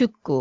축구